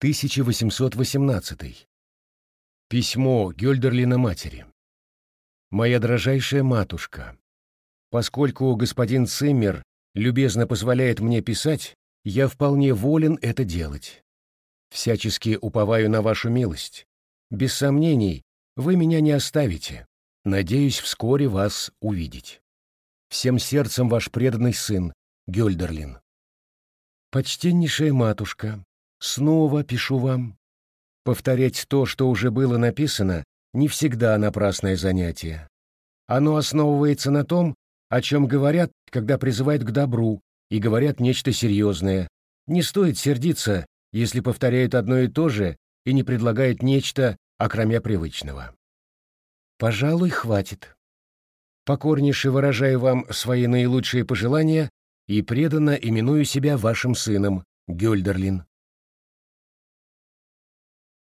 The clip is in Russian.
1818. Письмо Гёльдерлина матери. Моя дрожайшая матушка, поскольку господин Циммер любезно позволяет мне писать, я вполне волен это делать. Всячески уповаю на вашу милость. Без сомнений, вы меня не оставите. Надеюсь вскоре вас увидеть. Всем сердцем ваш преданный сын, Гёльдерлин. Почтеннейшая матушка, снова пишу вам. Повторять то, что уже было написано, не всегда напрасное занятие. Оно основывается на том, о чем говорят, когда призывают к добру, и говорят нечто серьезное. Не стоит сердиться, если повторяют одно и то же и не предлагают нечто, окромя привычного. Пожалуй, хватит. Покорнейше выражаю вам свои наилучшие пожелания и преданно именую себя вашим сыном, Гёльдерлин.